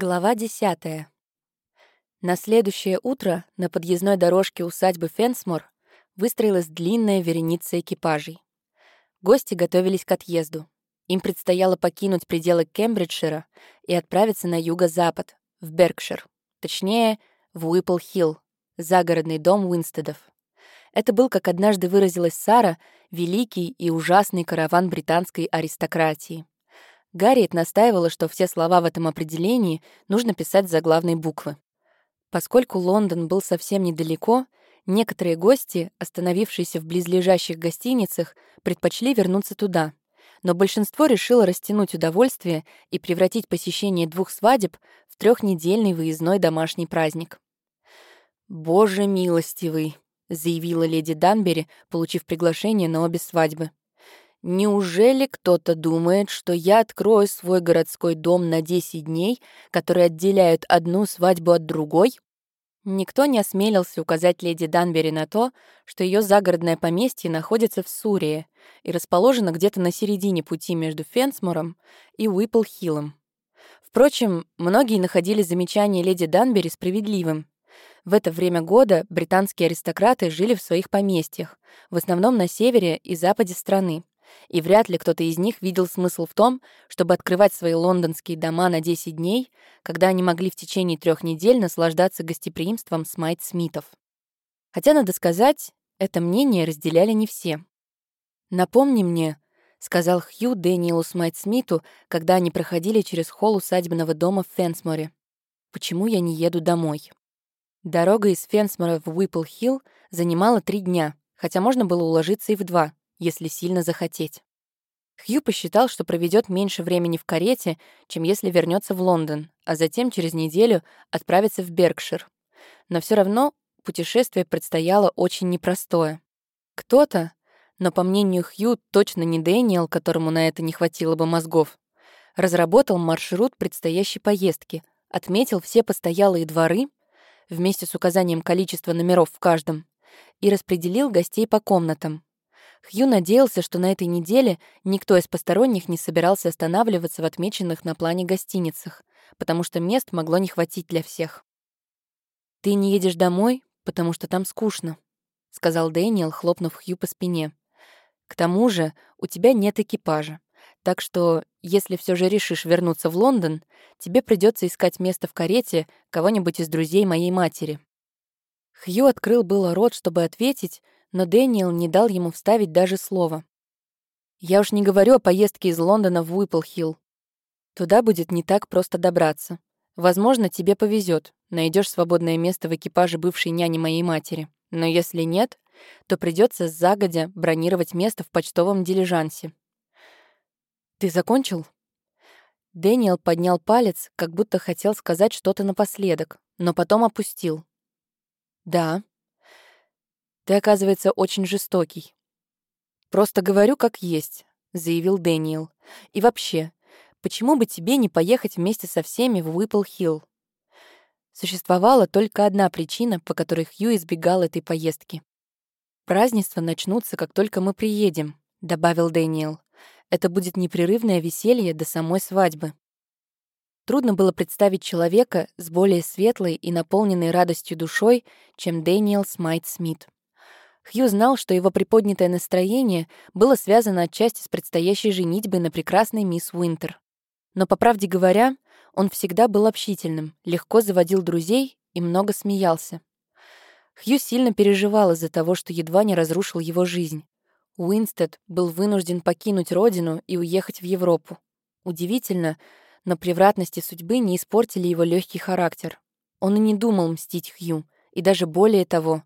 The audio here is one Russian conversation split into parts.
Глава 10. На следующее утро на подъездной дорожке усадьбы Фенсмор выстроилась длинная вереница экипажей. Гости готовились к отъезду. Им предстояло покинуть пределы Кембриджшира и отправиться на юго-запад, в Беркшир, точнее, в Уиппл-Хилл, загородный дом Уинстедов. Это был, как однажды выразилась Сара, великий и ужасный караван британской аристократии. Гарриет настаивала, что все слова в этом определении нужно писать за главной буквы. Поскольку Лондон был совсем недалеко, некоторые гости, остановившиеся в близлежащих гостиницах, предпочли вернуться туда. Но большинство решило растянуть удовольствие и превратить посещение двух свадеб в трехнедельный выездной домашний праздник. «Боже милостивый!» — заявила леди Данбери, получив приглашение на обе свадьбы. Неужели кто-то думает, что я открою свой городской дом на 10 дней, которые отделяют одну свадьбу от другой? Никто не осмелился указать леди Данбери на то, что ее загородное поместье находится в Сурии и расположено где-то на середине пути между Фенсмором и Уиппл-Хиллом. Впрочем, многие находили замечание леди Данбери справедливым. В это время года британские аристократы жили в своих поместьях, в основном на севере и западе страны, и вряд ли кто-то из них видел смысл в том, чтобы открывать свои лондонские дома на 10 дней, когда они могли в течение трех недель наслаждаться гостеприимством Смайт-Смитов. Хотя, надо сказать, это мнение разделяли не все. «Напомни мне», — сказал Хью Дэниелу Смайт-Смиту, когда они проходили через холл усадебного дома в Фенсморе. «Почему я не еду домой?» Дорога из Фенсмора в Уиппл-Хилл занимала три дня, хотя можно было уложиться и в два — если сильно захотеть. Хью посчитал, что проведет меньше времени в карете, чем если вернется в Лондон, а затем через неделю отправится в Беркшир. Но все равно путешествие предстояло очень непростое. Кто-то, но, по мнению Хью, точно не Дэниел, которому на это не хватило бы мозгов, разработал маршрут предстоящей поездки, отметил все постоялые дворы вместе с указанием количества номеров в каждом и распределил гостей по комнатам, Хью надеялся, что на этой неделе никто из посторонних не собирался останавливаться в отмеченных на плане гостиницах, потому что мест могло не хватить для всех. «Ты не едешь домой, потому что там скучно», — сказал Дэниел, хлопнув Хью по спине. «К тому же у тебя нет экипажа, так что, если все же решишь вернуться в Лондон, тебе придется искать место в карете кого-нибудь из друзей моей матери». Хью открыл было рот, чтобы ответить, но Дэниел не дал ему вставить даже слово. «Я уж не говорю о поездке из Лондона в Уиппл-Хилл. Туда будет не так просто добраться. Возможно, тебе повезет, найдешь свободное место в экипаже бывшей няни моей матери. Но если нет, то придется загодя бронировать место в почтовом дилижансе». «Ты закончил?» Дэниел поднял палец, как будто хотел сказать что-то напоследок, но потом опустил. «Да», ты, оказывается, очень жестокий. Просто говорю как есть, заявил Дэниел. И вообще, почему бы тебе не поехать вместе со всеми в Уиппл-Хилл? Существовала только одна причина, по которой Хью избегал этой поездки. «Празднества начнутся, как только мы приедем», — добавил Дэниел. «Это будет непрерывное веселье до самой свадьбы». Трудно было представить человека с более светлой и наполненной радостью душой, чем Дэниел Смайт Смит. Хью знал, что его приподнятое настроение было связано отчасти с предстоящей женитьбой на прекрасной мисс Уинтер. Но, по правде говоря, он всегда был общительным, легко заводил друзей и много смеялся. Хью сильно переживал из-за того, что едва не разрушил его жизнь. Уинстед был вынужден покинуть родину и уехать в Европу. Удивительно, но превратности судьбы не испортили его легкий характер. Он и не думал мстить Хью, и даже более того,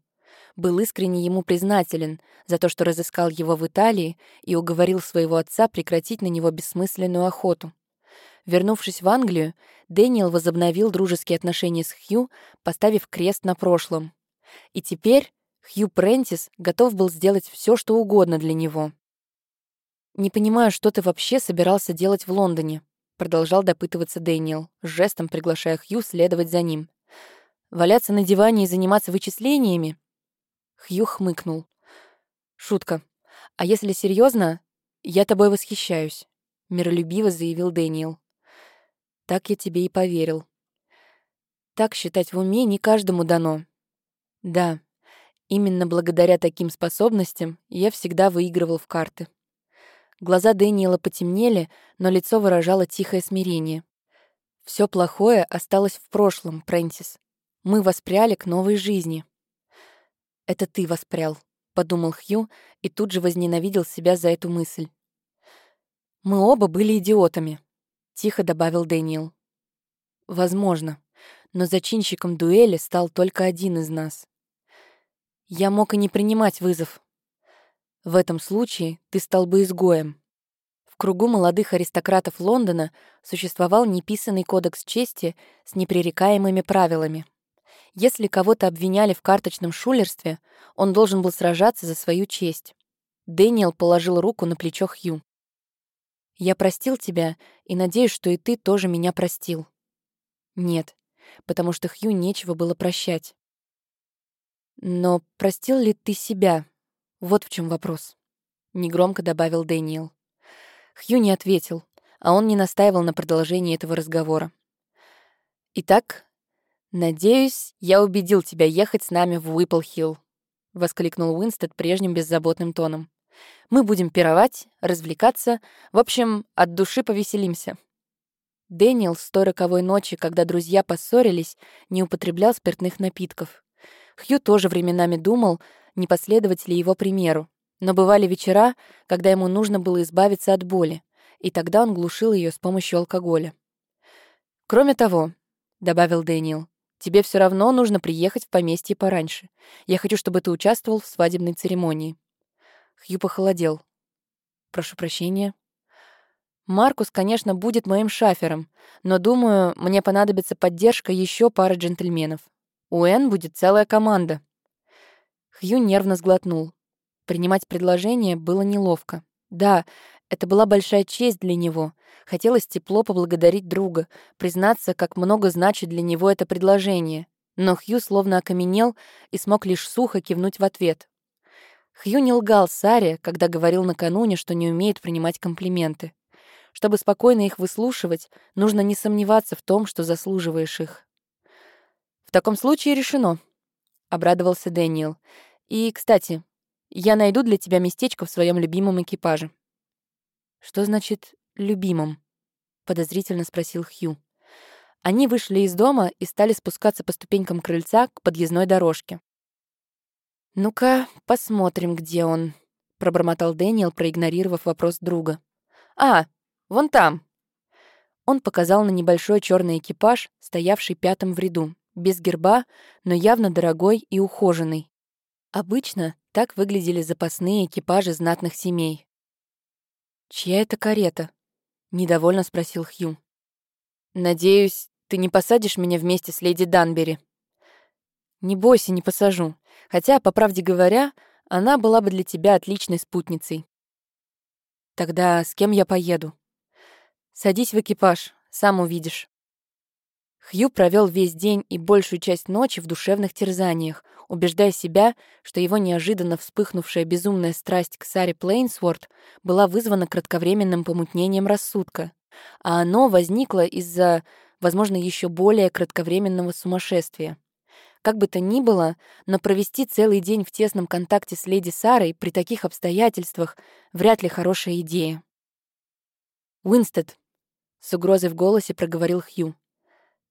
был искренне ему признателен за то, что разыскал его в Италии и уговорил своего отца прекратить на него бессмысленную охоту. Вернувшись в Англию, Дэниел возобновил дружеские отношения с Хью, поставив крест на прошлом. И теперь Хью Прентис готов был сделать все, что угодно для него. «Не понимаю, что ты вообще собирался делать в Лондоне», продолжал допытываться Дэниел, жестом приглашая Хью следовать за ним. «Валяться на диване и заниматься вычислениями? Хью хмыкнул. «Шутка. А если серьезно, я тобой восхищаюсь», — миролюбиво заявил Дэниел. «Так я тебе и поверил», Так считать в уме не каждому дано. Да, именно благодаря таким способностям я всегда выигрывал в карты. Глаза Дэниела потемнели, но лицо выражало тихое смирение. Все плохое осталось в прошлом, Прэнсис. Мы воспряли к новой жизни. Это ты воспрял, подумал Хью и тут же возненавидел себя за эту мысль. Мы оба были идиотами, тихо добавил Дэниел. Возможно, но зачинщиком дуэли стал только один из нас. Я мог и не принимать вызов. В этом случае ты стал бы изгоем. В кругу молодых аристократов Лондона существовал неписанный кодекс чести с непререкаемыми правилами. Если кого-то обвиняли в карточном шулерстве, он должен был сражаться за свою честь. Дэниел положил руку на плечо Хью. «Я простил тебя и надеюсь, что и ты тоже меня простил». «Нет, потому что Хью нечего было прощать». «Но простил ли ты себя? Вот в чем вопрос», — негромко добавил Дэниел. Хью не ответил, а он не настаивал на продолжении этого разговора. «Итак, надеюсь, я убедил тебя ехать с нами в Уиппл-Хилл», — воскликнул Уинстед прежним беззаботным тоном. Мы будем пировать, развлекаться, в общем, от души повеселимся». Дэниел с той роковой ночи, когда друзья поссорились, не употреблял спиртных напитков. Хью тоже временами думал, не последовать ли его примеру. Но бывали вечера, когда ему нужно было избавиться от боли, и тогда он глушил ее с помощью алкоголя. «Кроме того», — добавил Дэниел, «тебе все равно нужно приехать в поместье пораньше. Я хочу, чтобы ты участвовал в свадебной церемонии». Хью похолодел. «Прошу прощения». «Маркус, конечно, будет моим шафером, но, думаю, мне понадобится поддержка еще пары джентльменов. У Энн будет целая команда». Хью нервно сглотнул. Принимать предложение было неловко. Да, это была большая честь для него. Хотелось тепло поблагодарить друга, признаться, как много значит для него это предложение. Но Хью словно окаменел и смог лишь сухо кивнуть в ответ. Хью не лгал Саре, когда говорил накануне, что не умеет принимать комплименты. Чтобы спокойно их выслушивать, нужно не сомневаться в том, что заслуживаешь их. «В таком случае решено», — обрадовался Дэниел. «И, кстати, я найду для тебя местечко в своем любимом экипаже». «Что значит «любимом»?» — подозрительно спросил Хью. Они вышли из дома и стали спускаться по ступенькам крыльца к подъездной дорожке. «Ну-ка, посмотрим, где он», — пробормотал Дэниел, проигнорировав вопрос друга. «А, вон там». Он показал на небольшой черный экипаж, стоявший пятым в ряду, без герба, но явно дорогой и ухоженный. Обычно так выглядели запасные экипажи знатных семей. «Чья это карета?» — недовольно спросил Хью. «Надеюсь, ты не посадишь меня вместе с леди Данбери?» «Не бойся, не посажу. Хотя, по правде говоря, она была бы для тебя отличной спутницей. Тогда с кем я поеду? Садись в экипаж, сам увидишь. Хью провел весь день и большую часть ночи в душевных терзаниях, убеждая себя, что его неожиданно вспыхнувшая безумная страсть к Саре Плейнсворт была вызвана кратковременным помутнением рассудка, а оно возникло из-за, возможно, еще более кратковременного сумасшествия. Как бы то ни было, но провести целый день в тесном контакте с леди Сарой при таких обстоятельствах вряд ли хорошая идея. «Уинстед», — с угрозой в голосе проговорил Хью,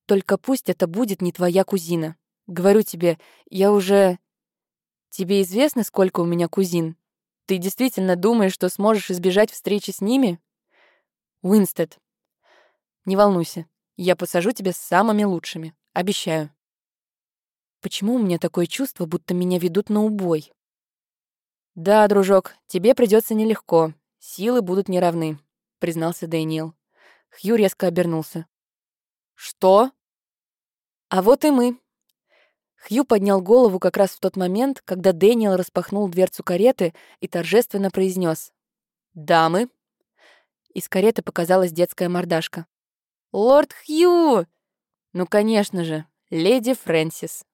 «только пусть это будет не твоя кузина. Говорю тебе, я уже... Тебе известно, сколько у меня кузин? Ты действительно думаешь, что сможешь избежать встречи с ними?» «Уинстед, не волнуйся, я посажу тебя с самыми лучшими, обещаю». Почему у меня такое чувство, будто меня ведут на убой? «Да, дружок, тебе придется нелегко. Силы будут неравны», — признался Дэниел. Хью резко обернулся. «Что?» «А вот и мы». Хью поднял голову как раз в тот момент, когда Дэниел распахнул дверцу кареты и торжественно произнес: «Дамы». Из кареты показалась детская мордашка. «Лорд Хью!» «Ну, конечно же, леди Фрэнсис».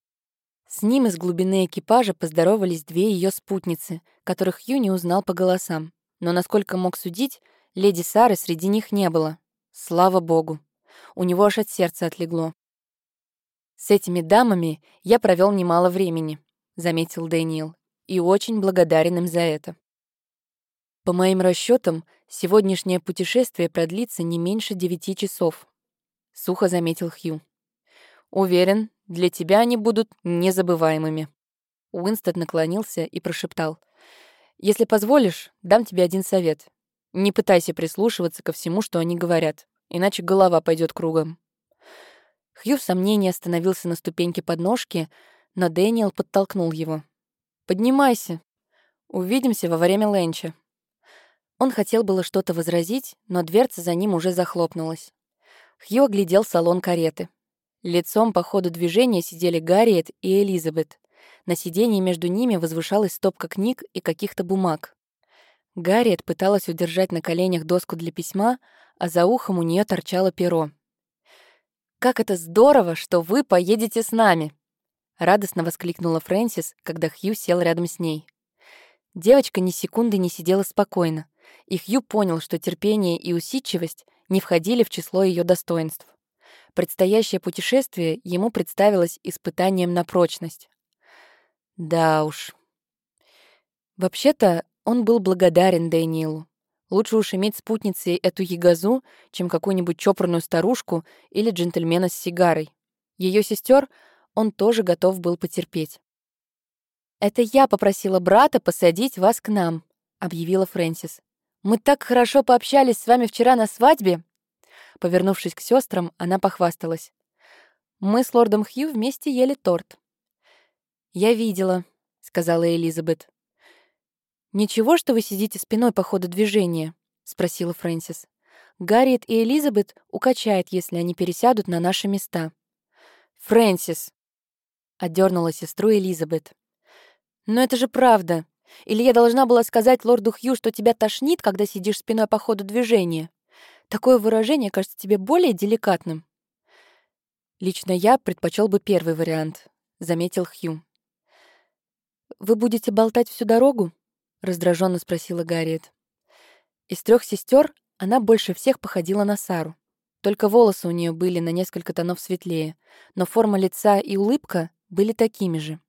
С ним из глубины экипажа поздоровались две ее спутницы, которых Ю не узнал по голосам. Но, насколько мог судить, леди Сары среди них не было. Слава богу. У него аж от сердца отлегло. «С этими дамами я провел немало времени», — заметил Дэниел, «и очень благодарен им за это». «По моим расчетам, сегодняшнее путешествие продлится не меньше девяти часов», — сухо заметил Хью. «Уверен, для тебя они будут незабываемыми». Уинстед наклонился и прошептал. «Если позволишь, дам тебе один совет. Не пытайся прислушиваться ко всему, что они говорят, иначе голова пойдет кругом». Хью в сомнении остановился на ступеньке подножки, но Дэниел подтолкнул его. «Поднимайся. Увидимся во время ленча». Он хотел было что-то возразить, но дверца за ним уже захлопнулась. Хью оглядел салон кареты. Лицом по ходу движения сидели Гарриет и Элизабет. На сиденье между ними возвышалась стопка книг и каких-то бумаг. Гарриет пыталась удержать на коленях доску для письма, а за ухом у нее торчало перо. «Как это здорово, что вы поедете с нами!» — радостно воскликнула Фрэнсис, когда Хью сел рядом с ней. Девочка ни секунды не сидела спокойно, и Хью понял, что терпение и усидчивость не входили в число ее достоинств. Предстоящее путешествие ему представилось испытанием на прочность. Да уж. Вообще-то он был благодарен Дэниелу. Лучше уж иметь спутницей эту ягозу, чем какую-нибудь чопорную старушку или джентльмена с сигарой. Ее сестер он тоже готов был потерпеть. «Это я попросила брата посадить вас к нам», — объявила Фрэнсис. «Мы так хорошо пообщались с вами вчера на свадьбе». Повернувшись к сестрам, она похвасталась. «Мы с лордом Хью вместе ели торт». «Я видела», — сказала Элизабет. «Ничего, что вы сидите спиной по ходу движения?» — спросила Фрэнсис. «Гарриет и Элизабет укачает, если они пересядут на наши места». «Фрэнсис!» — отдернула сестру Элизабет. «Но это же правда. Или я должна была сказать лорду Хью, что тебя тошнит, когда сидишь спиной по ходу движения? Такое выражение кажется тебе более деликатным». «Лично я предпочел бы первый вариант», — заметил Хью. «Вы будете болтать всю дорогу?» — раздраженно спросила Гарриет. Из трех сестер она больше всех походила на Сару. Только волосы у нее были на несколько тонов светлее, но форма лица и улыбка были такими же.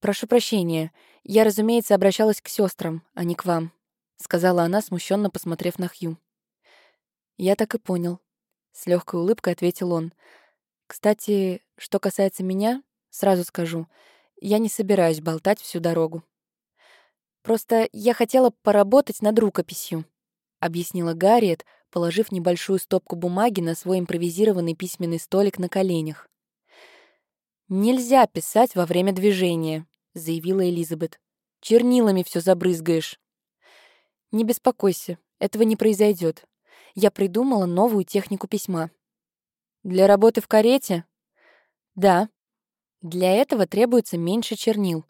«Прошу прощения, я, разумеется, обращалась к сестрам, а не к вам», — сказала она, смущенно посмотрев на Хью. «Я так и понял», — с легкой улыбкой ответил он. «Кстати, что касается меня, сразу скажу, я не собираюсь болтать всю дорогу». Просто я хотела поработать над рукописью», — объяснила Гарриет, положив небольшую стопку бумаги на свой импровизированный письменный столик на коленях. «Нельзя писать во время движения», — заявила Элизабет. «Чернилами все забрызгаешь». «Не беспокойся, этого не произойдет. Я придумала новую технику письма». «Для работы в карете?» «Да. Для этого требуется меньше чернил.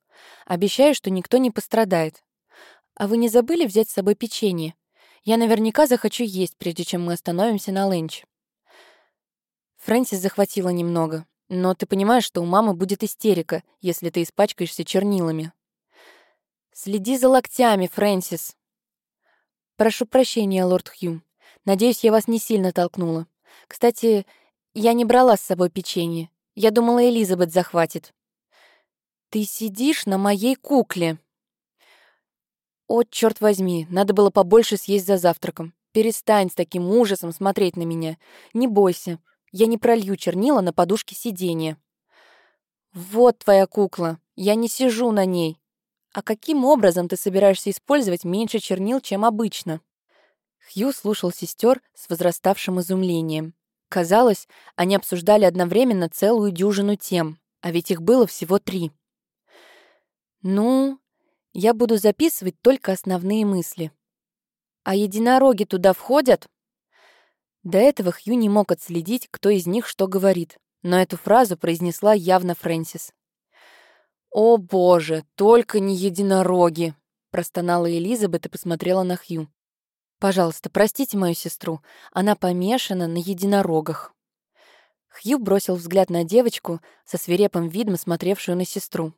Обещаю, что никто не пострадает. А вы не забыли взять с собой печенье? Я наверняка захочу есть, прежде чем мы остановимся на ленч. Фрэнсис захватила немного, но ты понимаешь, что у мамы будет истерика, если ты испачкаешься чернилами. Следи за локтями, Фрэнсис. Прошу прощения, лорд Хью. Надеюсь, я вас не сильно толкнула. Кстати, я не брала с собой печенье. Я думала, Элизабет захватит. «Ты сидишь на моей кукле!» «О, черт возьми, надо было побольше съесть за завтраком. Перестань с таким ужасом смотреть на меня. Не бойся, я не пролью чернила на подушке сиденья». «Вот твоя кукла, я не сижу на ней. А каким образом ты собираешься использовать меньше чернил, чем обычно?» Хью слушал сестер с возраставшим изумлением. Казалось, они обсуждали одновременно целую дюжину тем, а ведь их было всего три. Ну, я буду записывать только основные мысли. А единороги туда входят? До этого Хью не мог отследить, кто из них что говорит, но эту фразу произнесла явно Фрэнсис. «О боже, только не единороги!» простонала Элизабет и посмотрела на Хью. «Пожалуйста, простите мою сестру, она помешана на единорогах». Хью бросил взгляд на девочку, со свирепым видом смотревшую на сестру.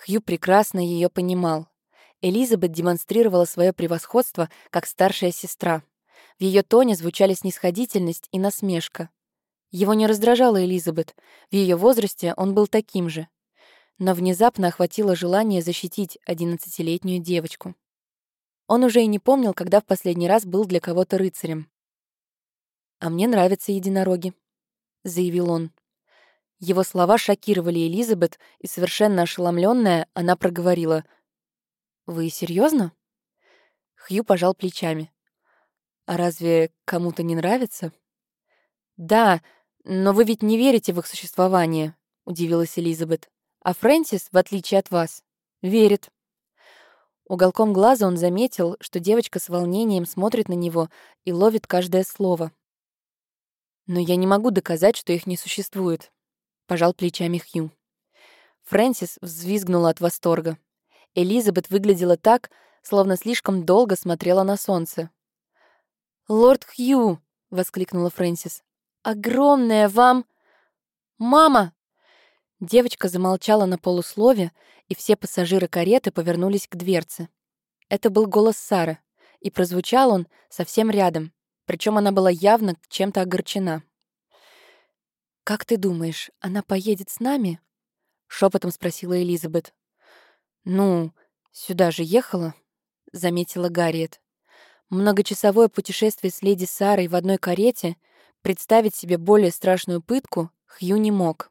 Хью прекрасно ее понимал. Элизабет демонстрировала свое превосходство как старшая сестра. В ее тоне звучали снисходительность и насмешка. Его не раздражала Элизабет. В ее возрасте он был таким же. Но внезапно охватило желание защитить одиннадцатилетнюю девочку. Он уже и не помнил, когда в последний раз был для кого-то рыцарем. «А мне нравятся единороги», — заявил он. Его слова шокировали Элизабет, и совершенно ошеломленная, она проговорила. «Вы серьезно? Хью пожал плечами. «А разве кому-то не нравится?» «Да, но вы ведь не верите в их существование», — удивилась Элизабет. «А Фрэнсис, в отличие от вас, верит». Уголком глаза он заметил, что девочка с волнением смотрит на него и ловит каждое слово. «Но я не могу доказать, что их не существует», пожал плечами Хью. Фрэнсис взвизгнула от восторга. Элизабет выглядела так, словно слишком долго смотрела на солнце. «Лорд Хью!» — воскликнула Фрэнсис. «Огромное вам...» «Мама!» Девочка замолчала на полуслове, и все пассажиры кареты повернулись к дверце. Это был голос Сары, и прозвучал он совсем рядом, причем она была явно чем-то огорчена. «Как ты думаешь, она поедет с нами?» — шепотом спросила Элизабет. «Ну, сюда же ехала», — заметила Гарриет. Многочасовое путешествие с леди Сарой в одной карете представить себе более страшную пытку Хью не мог.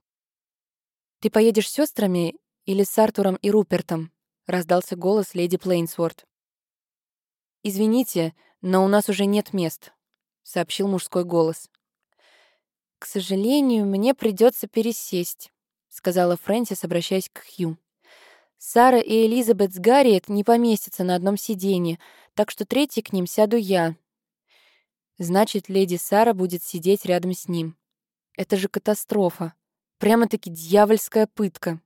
«Ты поедешь с сестрами или с Артуром и Рупертом?» — раздался голос леди Плейнсворт. «Извините, но у нас уже нет мест», — сообщил мужской голос. «К сожалению, мне придется пересесть», — сказала Фрэнсис, обращаясь к Хью. «Сара и Элизабет с Гарриет не поместятся на одном сиденье, так что третий к ним сяду я». Значит, леди Сара будет сидеть рядом с ним. Это же катастрофа. Прямо-таки дьявольская пытка.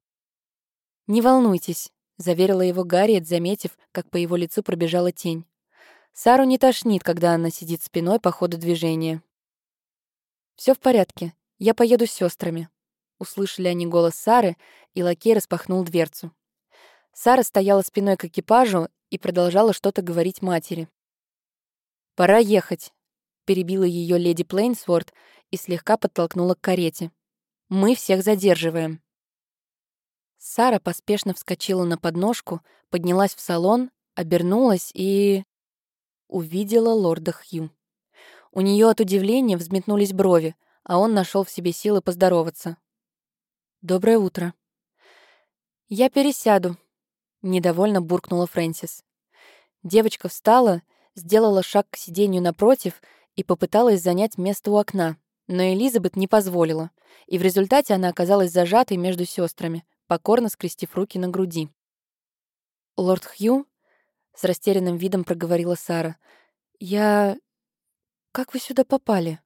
«Не волнуйтесь», — заверила его Гарриет, заметив, как по его лицу пробежала тень. Сару не тошнит, когда она сидит спиной по ходу движения. Все в порядке. Я поеду с сестрами. Услышали они голос Сары, и лакей распахнул дверцу. Сара стояла спиной к экипажу и продолжала что-то говорить матери. «Пора ехать», — перебила ее леди Плейнсворт и слегка подтолкнула к карете. «Мы всех задерживаем». Сара поспешно вскочила на подножку, поднялась в салон, обернулась и... увидела лорда Хью. У нее от удивления взметнулись брови, а он нашел в себе силы поздороваться. «Доброе утро». «Я пересяду», — недовольно буркнула Фрэнсис. Девочка встала, сделала шаг к сиденью напротив и попыталась занять место у окна, но Элизабет не позволила, и в результате она оказалась зажатой между сестрами, покорно скрестив руки на груди. «Лорд Хью?» — с растерянным видом проговорила Сара. «Я... Как вы сюда попали?»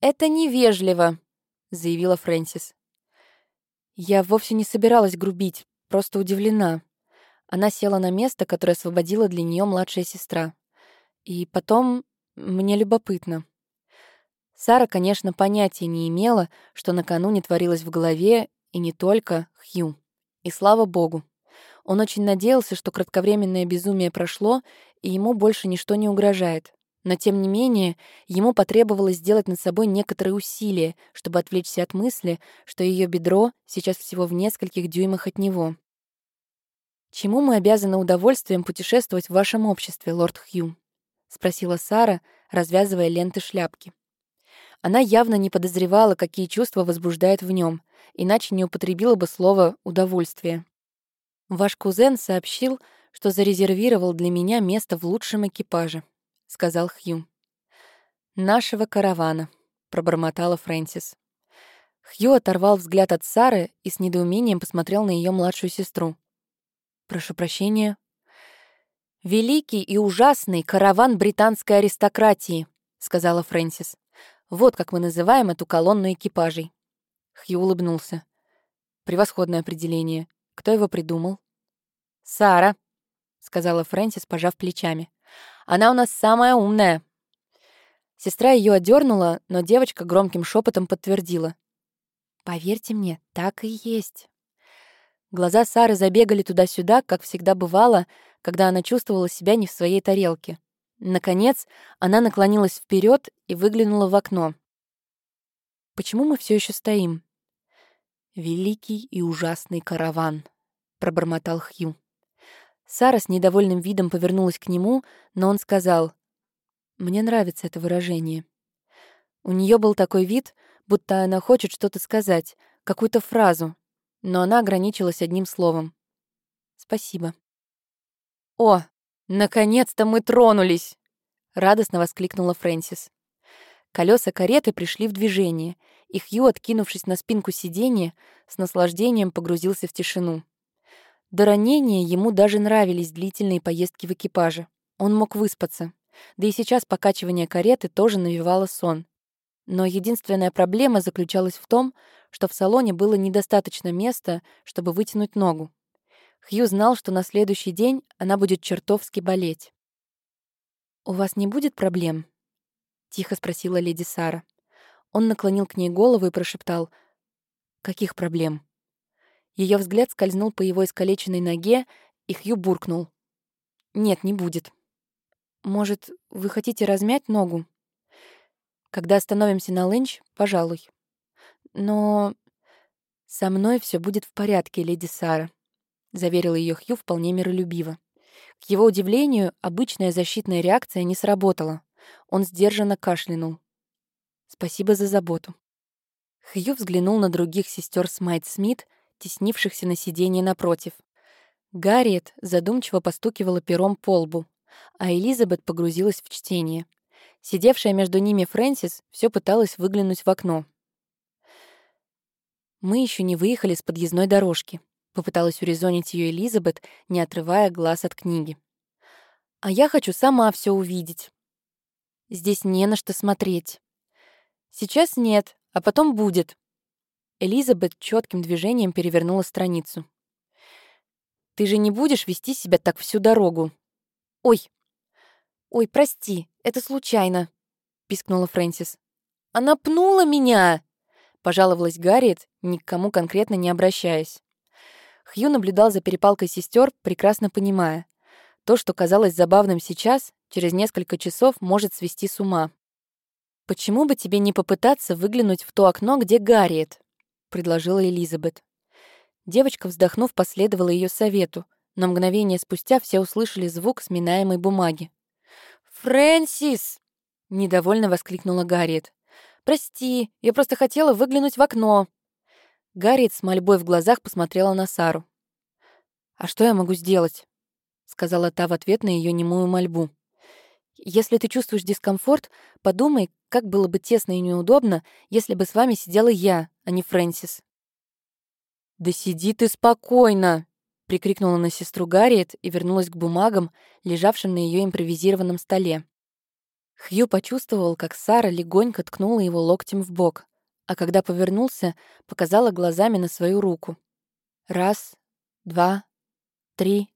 «Это невежливо», — заявила Фрэнсис. Я вовсе не собиралась грубить, просто удивлена. Она села на место, которое освободила для нее младшая сестра. И потом мне любопытно. Сара, конечно, понятия не имела, что накануне творилось в голове, и не только Хью. И слава богу. Он очень надеялся, что кратковременное безумие прошло, и ему больше ничто не угрожает. Но, тем не менее, ему потребовалось сделать над собой некоторые усилия, чтобы отвлечься от мысли, что ее бедро сейчас всего в нескольких дюймах от него. «Чему мы обязаны удовольствием путешествовать в вашем обществе, лорд Хью?» — спросила Сара, развязывая ленты шляпки. Она явно не подозревала, какие чувства возбуждает в нем, иначе не употребила бы слово «удовольствие». «Ваш кузен сообщил, что зарезервировал для меня место в лучшем экипаже», — сказал Хью. «Нашего каравана», — пробормотала Фрэнсис. Хью оторвал взгляд от Сары и с недоумением посмотрел на ее младшую сестру. «Прошу прощения». «Великий и ужасный караван британской аристократии», — сказала Фрэнсис. «Вот как мы называем эту колонну экипажей». Хью улыбнулся. «Превосходное определение. Кто его придумал?» «Сара», — сказала Фрэнсис, пожав плечами. Она у нас самая умная». Сестра ее одернула, но девочка громким шепотом подтвердила. «Поверьте мне, так и есть». Глаза Сары забегали туда-сюда, как всегда бывало, когда она чувствовала себя не в своей тарелке. Наконец, она наклонилась вперед и выглянула в окно. Почему мы все еще стоим?» «Великий и ужасный караван», — пробормотал Хью. Сара с недовольным видом повернулась к нему, но он сказал, «Мне нравится это выражение». У нее был такой вид, будто она хочет что-то сказать, какую-то фразу, но она ограничилась одним словом. «Спасибо». «О, наконец-то мы тронулись!» — радостно воскликнула Фрэнсис. Колеса кареты пришли в движение, и Хью, откинувшись на спинку сиденья, с наслаждением погрузился в тишину. До ранения ему даже нравились длительные поездки в экипаже. Он мог выспаться. Да и сейчас покачивание кареты тоже навевало сон. Но единственная проблема заключалась в том, что в салоне было недостаточно места, чтобы вытянуть ногу. Хью знал, что на следующий день она будет чертовски болеть. «У вас не будет проблем?» — тихо спросила леди Сара. Он наклонил к ней голову и прошептал. «Каких проблем?» Ее взгляд скользнул по его искалеченной ноге, и Хью буркнул. «Нет, не будет. Может, вы хотите размять ногу? Когда остановимся на ленч, пожалуй. Но со мной все будет в порядке, леди Сара», — заверил ее Хью вполне миролюбиво. К его удивлению, обычная защитная реакция не сработала. Он сдержанно кашлянул. «Спасибо за заботу». Хью взглянул на других сестер Смайт Смит — теснившихся на сиденье напротив. Гарриет задумчиво постукивала пером по лбу, а Элизабет погрузилась в чтение. Сидевшая между ними Фрэнсис все пыталась выглянуть в окно. «Мы еще не выехали с подъездной дорожки», — попыталась урезонить ее Элизабет, не отрывая глаз от книги. «А я хочу сама все увидеть. Здесь не на что смотреть. Сейчас нет, а потом будет. Элизабет четким движением перевернула страницу. «Ты же не будешь вести себя так всю дорогу?» «Ой! Ой, прости, это случайно!» — пискнула Фрэнсис. «Она пнула меня!» — пожаловалась Гарриет, ни к кому конкретно не обращаясь. Хью наблюдал за перепалкой сестер, прекрасно понимая. То, что казалось забавным сейчас, через несколько часов может свести с ума. «Почему бы тебе не попытаться выглянуть в то окно, где Гарриет?» Предложила Элизабет. Девочка, вздохнув, последовала ее совету, но мгновение спустя все услышали звук сминаемой бумаги. «Фрэнсис!» — недовольно воскликнула Гарриет. «Прости, я просто хотела выглянуть в окно». Гарриет с мольбой в глазах посмотрела на Сару. «А что я могу сделать?» — сказала та в ответ на ее немую мольбу. «Если ты чувствуешь дискомфорт, подумай, как было бы тесно и неудобно, если бы с вами сидела я, а не Фрэнсис. «Да сиди ты спокойно!» — прикрикнула на сестру Гарриет и вернулась к бумагам, лежавшим на ее импровизированном столе. Хью почувствовал, как Сара легонько ткнула его локтем в бок, а когда повернулся, показала глазами на свою руку. Раз, два, три.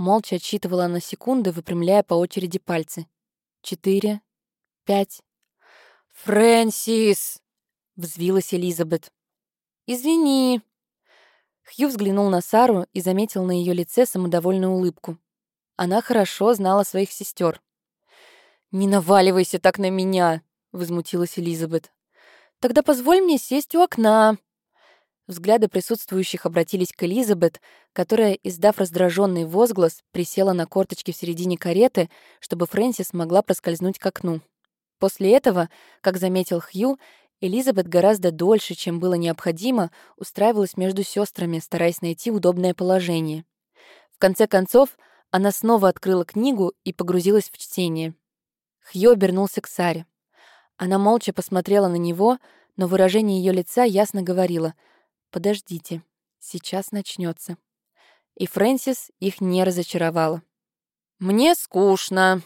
Молча отсчитывала на секунды, выпрямляя по очереди пальцы. Четыре, пять. «Фрэнсис!» — взвилась Элизабет. «Извини». Хью взглянул на Сару и заметил на ее лице самодовольную улыбку. Она хорошо знала своих сестер. «Не наваливайся так на меня!» — возмутилась Элизабет. «Тогда позволь мне сесть у окна». Взгляды присутствующих обратились к Элизабет, которая, издав раздраженный возглас, присела на корточки в середине кареты, чтобы Фрэнсис могла проскользнуть к окну. После этого, как заметил Хью, Элизабет гораздо дольше, чем было необходимо, устраивалась между сестрами, стараясь найти удобное положение. В конце концов, она снова открыла книгу и погрузилась в чтение. Хью обернулся к Саре. Она молча посмотрела на него, но выражение ее лица ясно говорило «Подождите, сейчас начнется. И Фрэнсис их не разочаровала. «Мне скучно»,